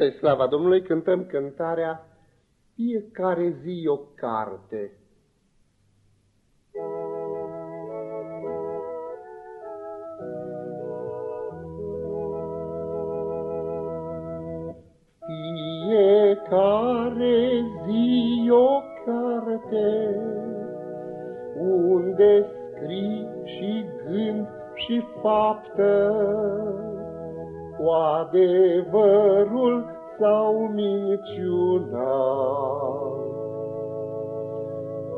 Spre slava Domnului cântăm cântarea Fiecare zi o carte. Fiecare zi o carte, unde scrii și gând și faptă, cu adevărul sau minciuna.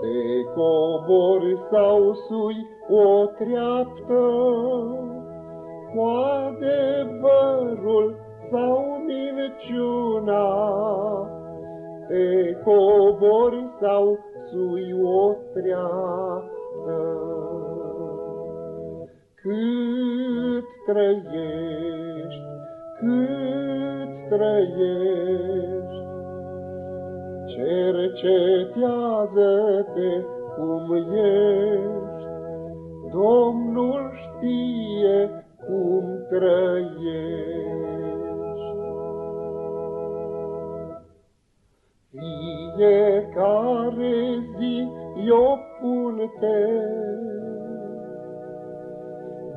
Te cobori sau sui o treaptă, cu adevărul sau minciuna. Te cobori sau sui o treaptă. Cât trăiești, trăiești, cercetează-te cum ești, Domnul știe cum trăiești. Fiecare zi i-o punte,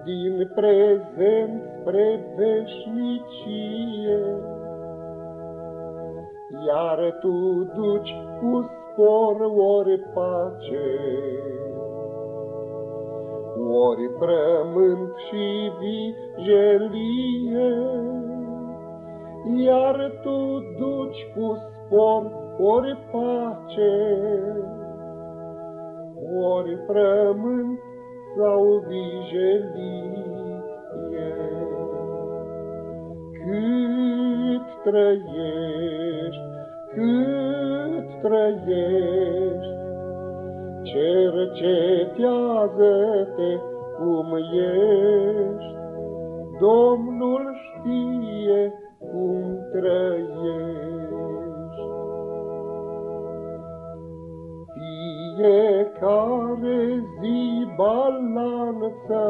din prezent spre veșnicie. Iar tu duci cu spor ori pace, ori frământ și vigelie. Iar tu duci cu spor ori pace, ori frământ sau vijelie. Cât trăiești, cât trăiești, cercetează-te cum ești, Domnul știe cum trăiești. Fiecare zi balanță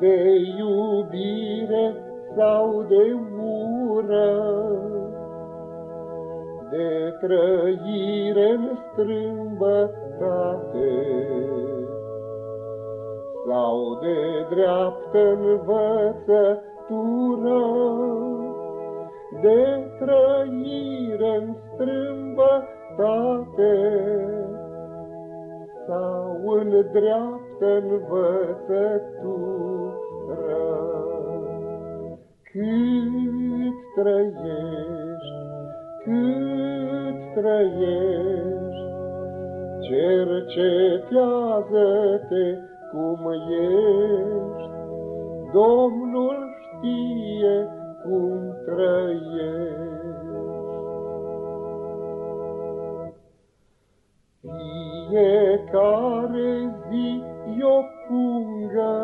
de iubire sau de ură, de trăire în strâmbătate sau de dreaptă învățătură, de trăire în strâmbătate sau în dreaptă învățătură. Cât trăiești, cât trăiești, cercetează-te cum ești, Domnul știe cum trăiești. Fiecare zi o pungă,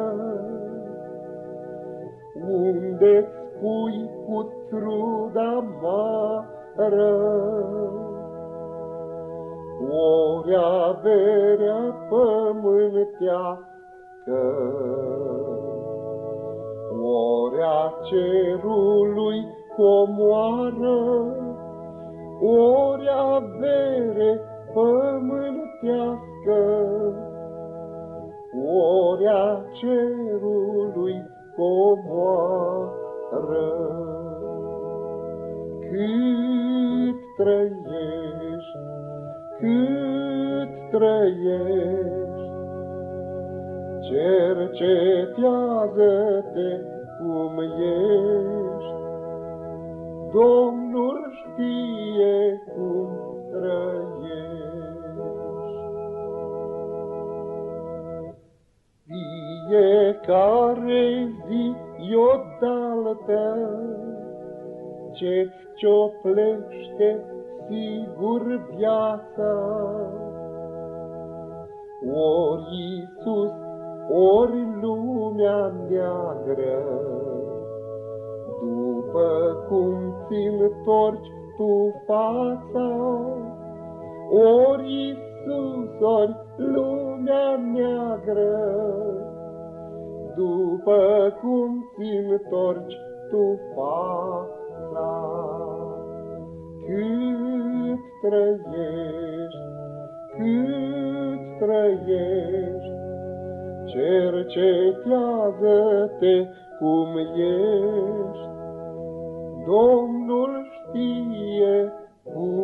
unde-ți pui cu truda mară. Ori averea pământească, ori a cerului comoară, ori avere pământească, ori a cerului comoară ră. Cât trăiești, cât trăiești, cercetează-te cum ești. Domnul știe cum trăiești. Fiecare zi e o daltă. Ce-ți cioplește sigur viața. Ori Iisus, ori lumea neagră, după cum ți-ntorci tu fața, ori Iisus, ori lumea neagră, după cum ți-ntorci tu fața. Cât trăiești, cât trăiești, cercetează-te cum ești. Domnul știe cum